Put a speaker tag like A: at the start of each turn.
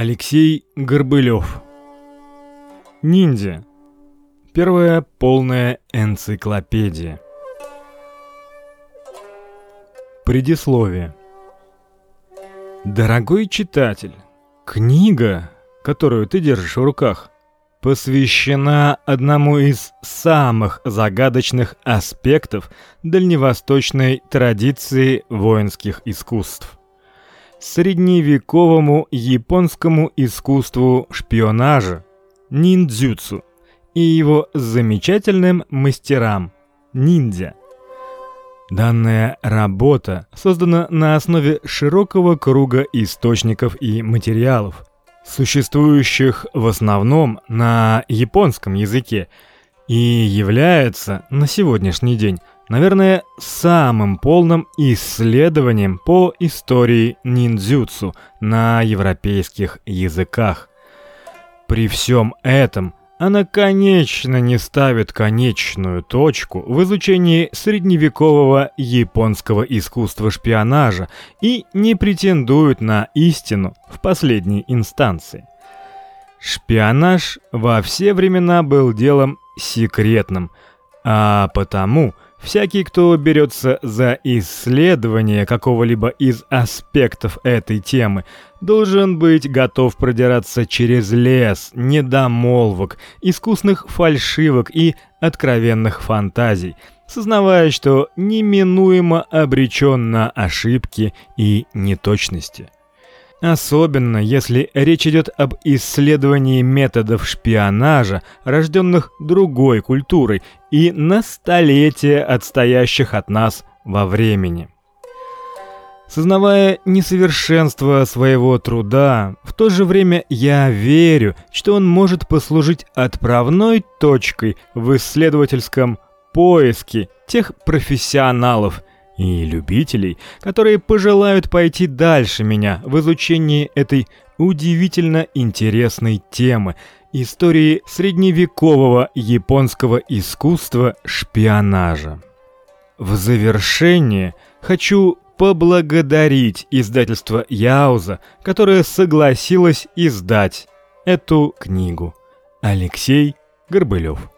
A: Алексей Горбылев. Ниндзя. Первая полная энциклопедия. Предисловие. Дорогой читатель, книга, которую ты держишь в руках, посвящена одному из самых загадочных аспектов дальневосточной традиции воинских искусств средневековому японскому искусству шпионажа ниндзюцу и его замечательным мастерам ниндзя. Данная работа создана на основе широкого круга источников и материалов, существующих в основном на японском языке, и является на сегодняшний день наверное, самым полным исследованием по истории ниндзюцу на европейских языках. При всем этом она, конечно, не ставит конечную точку в изучении средневекового японского искусства шпионажа и не претендует на истину в последней инстанции. Шпионаж во все времена был делом секретным, а потому – Всякий, кто берется за исследование какого-либо из аспектов этой темы, должен быть готов продираться через лес недомолвок, искусных фальшивок и откровенных фантазий, сознавая, что неминуемо обречен на ошибки и неточности. Особенно если речь идет об исследовании методов шпионажа, рожденных другой культурой и на столетия отстоящих от нас во времени. Сознавая несовершенство своего труда, в то же время я верю, что он может послужить отправной точкой в исследовательском поиске тех профессионалов, и любителей, которые пожелают пойти дальше меня в изучении этой удивительно интересной темы истории средневекового японского искусства шпионажа. В завершение хочу поблагодарить издательство Яуза, которое согласилось издать эту книгу. Алексей Горбылев